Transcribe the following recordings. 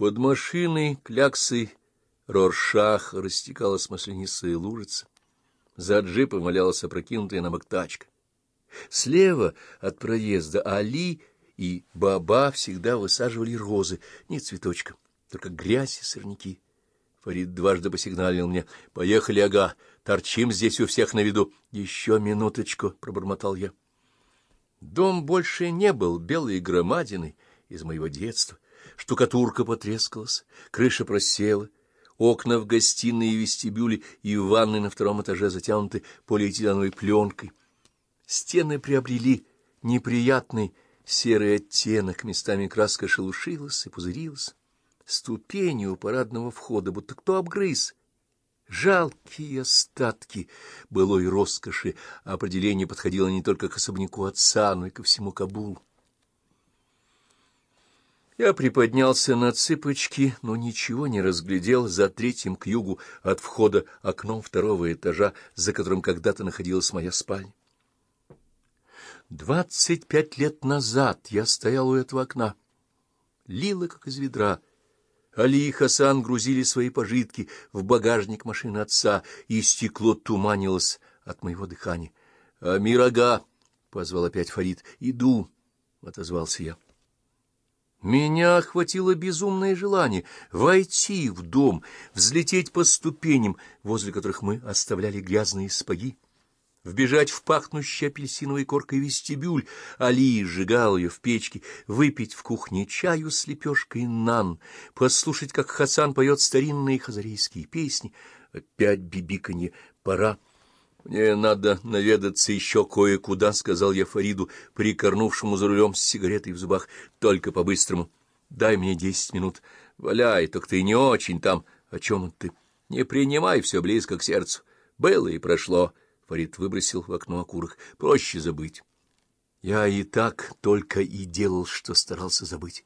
Под машиной кляксой Роршах растекалась маслянистая лужица. За джипом валялась опрокинутая на бок тачка. Слева от проезда Али и Баба всегда высаживали розы, не цветочком, только грязь и сорняки. Фарид дважды посигналил мне. — Поехали, ага, торчим здесь у всех на виду. — Еще минуточку, — пробормотал я. Дом больше не был белой громадиной из моего детства. Штукатурка потрескалась, крыша просела, окна в гостиной и вестибюле и в ванной на втором этаже затянуты полиэтиленовой пленкой. Стены приобрели неприятный серый оттенок, местами краска шелушилась и пузырилась. Ступени у парадного входа будто кто обгрыз. Жалкие остатки былой роскоши, определение подходило не только к особняку отца, но и ко всему Кабулу. Я приподнялся на цыпочки, но ничего не разглядел за третьим к югу от входа окном второго этажа, за которым когда-то находилась моя спальня. Двадцать пять лет назад я стоял у этого окна. Лило, как из ведра. Али и Хасан грузили свои пожитки в багажник машины отца, и стекло туманилось от моего дыхания. — Амирага! — позвал опять Фарид. — Иду! — отозвался я. Меня охватило безумное желание войти в дом, взлететь по ступеням, возле которых мы оставляли грязные спаги вбежать в пахнущий апельсиновой коркой вестибюль, Али сжигал ее в печке, выпить в кухне чаю с лепешкой нан, послушать, как Хасан поет старинные хазарийские песни. Опять бибиканье, пора. «Мне надо наведаться еще кое-куда», — сказал я Фариду, прикорнувшему за рулем с сигаретой в зубах, — «только по-быстрому. Дай мне десять минут. Валяй, только ты не очень там. О чем ты? Не принимай все близко к сердцу. Было и прошло». Фарид выбросил в окно окурок. Проще забыть. Я и так только и делал, что старался забыть.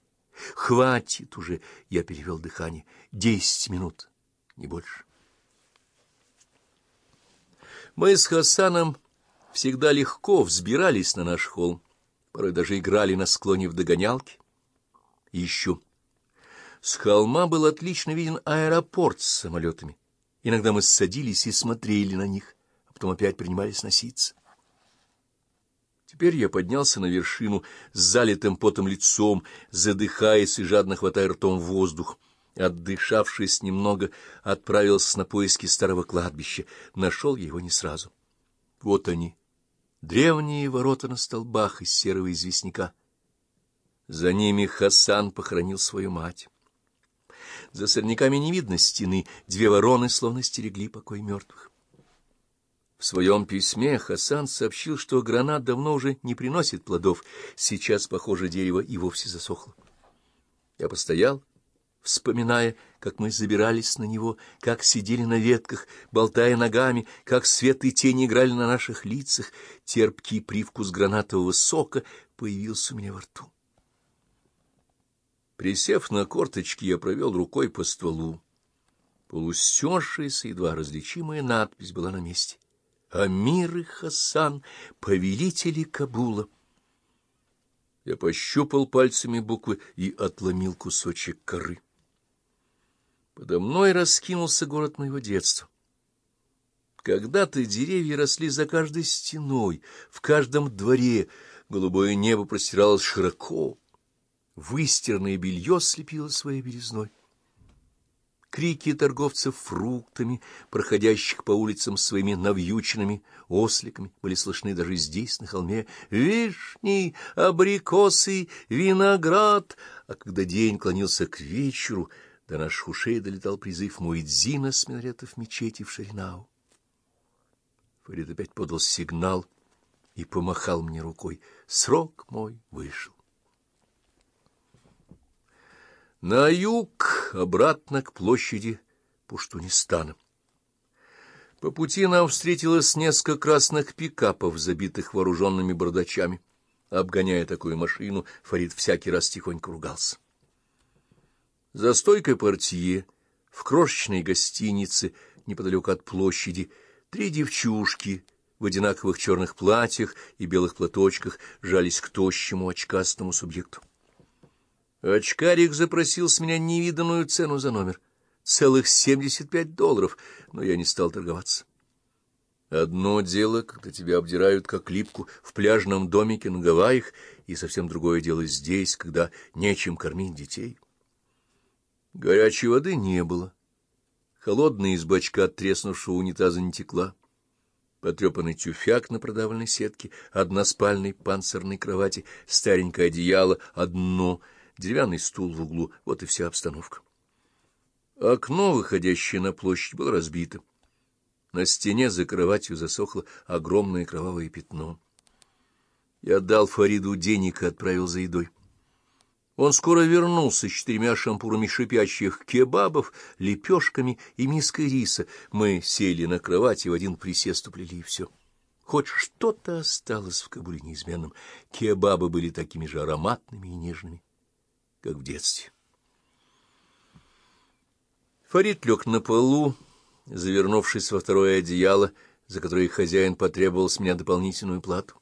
Хватит уже, я перевел дыхание. Десять минут, не больше. Мы с Хасаном всегда легко взбирались на наш холм, порой даже играли на склоне в догонялки. Еще. С холма был отлично виден аэропорт с самолетами. Иногда мы садились и смотрели на них потом опять принимались носиться. Теперь я поднялся на вершину с залитым потом лицом, задыхаясь и жадно хватая ртом воздух. Отдышавшись немного, отправился на поиски старого кладбища. Нашел его не сразу. Вот они, древние ворота на столбах из серого известняка. За ними Хасан похоронил свою мать. За сорняками не видно стены, две вороны словно стерегли покой мертвых. В своем письме Хасан сообщил, что гранат давно уже не приносит плодов, сейчас, похоже, дерево и вовсе засохло. Я постоял, вспоминая, как мы забирались на него, как сидели на ветках, болтая ногами, как свет и тени играли на наших лицах, терпкий привкус гранатового сока появился у меня во рту. Присев на корточки, я провел рукой по стволу. Полустершаяся, едва различимая надпись была на месте. Амир и Хасан, повелители Кабула. Я пощупал пальцами буквы и отломил кусочек коры. Подо мной раскинулся город моего детства. Когда-то деревья росли за каждой стеной, в каждом дворе голубое небо простиралось широко, выстиранное белье слепило своей березной. Крики торговцев фруктами, проходящих по улицам своими навьюченными осликами, были слышны даже здесь, на холме. Вишни, абрикосы, виноград. А когда день клонился к вечеру, до наших ушей долетал призыв Муэдзина с минаретов мечети в Шаринау. Фарид опять подал сигнал и помахал мне рукой. Срок мой вышел. На юг, обратно к площади Пуштунистана. По пути нам встретилось несколько красных пикапов, забитых вооруженными бардачами. Обгоняя такую машину, Фарид всякий раз тихонько ругался. За стойкой портье, в крошечной гостинице, неподалеку от площади, три девчушки в одинаковых черных платьях и белых платочках жались к тощему очкастому субъекту. Очкарик запросил с меня невиданную цену за номер. Целых семьдесят пять долларов, но я не стал торговаться. Одно дело, когда тебя обдирают как липку в пляжном домике на Гавайях, и совсем другое дело здесь, когда нечем кормить детей. Горячей воды не было. Холодная из бачка треснувшего унитаза не текла. Потрепанный тюфяк на продавленной сетке, односпальной панцирной кровати, старенькое одеяло, одно — деревянный стул в углу — вот и вся обстановка. Окно, выходящее на площадь, было разбито. На стене за кроватью засохло огромное кровавое пятно. Я дал Фариду денег и отправил за едой. Он скоро вернулся с четырьмя шампурами шипящих кебабов, лепешками и миской риса. Мы сели на кровати, в один присест уплели, и все. Хоть что-то осталось в Кабуле неизменным. Кебабы были такими же ароматными и нежными как в детстве. Фарид лег на полу, завернувшись во второе одеяло, за которое хозяин потребовал с меня дополнительную плату.